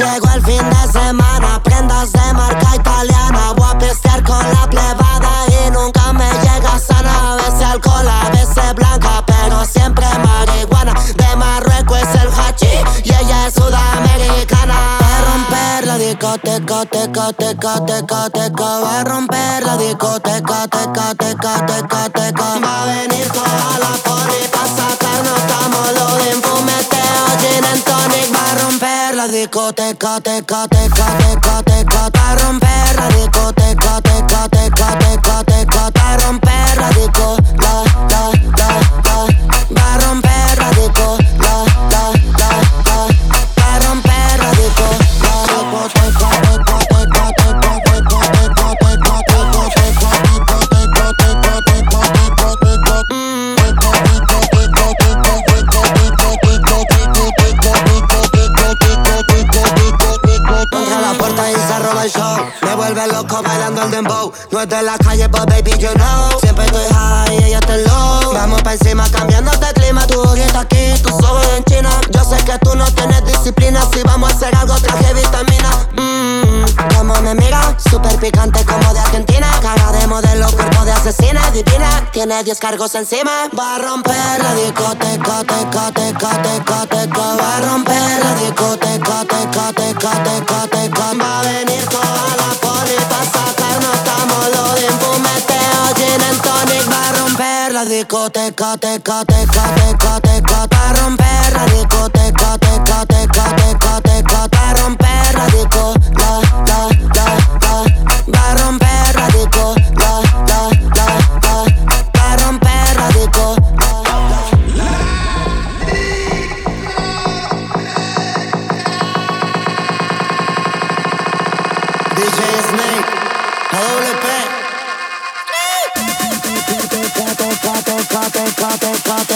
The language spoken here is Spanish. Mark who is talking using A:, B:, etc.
A: Llegó el fin de semana, prendas de marca italiana. Voy a pistear con la plebada y nunca me llega sana. A veces alcohol, a veces blanca, pero siempre marihuana. De Marruecos es el hachi y ella es sudamericana. Va a romper la discoteca, teca, teca, teca, teca. Va a romper la discoteca, teca, teca, teca, teca. Discoteca, teca, teca, teca, teca. Romper la discoteca, teca, teca, teca, teca. Romper la disco, vuelve loco bailando el dembow. No es de la calle, but baby, you know. Siempre estoy high ella está low. Vamos pa' encima cambiando de clima. Tu ojito aquí, tus ojos en China. Yo sé que tú no tienes disciplina. Si vamos a hacer algo, traje vitamina. Mmm, como me mira. Super picante como de Argentina. Cara de modelo, cuerpo de asesina. Divina, tiene 10 cargos encima. Va a romper la discoteca, teca, teca. Va a romper la discoteca, teca, teca, teca, teca. Va a venir romper la discoteca, teca, teca, teca, teca. Va a romper la discoteca, teca, teca, teca, teca. Va a romper la disco, la, la, la, la. Va a romper la disco, la, la, la, la. Va a romper la disco. DJ Snake, AWP. Va pop it, pop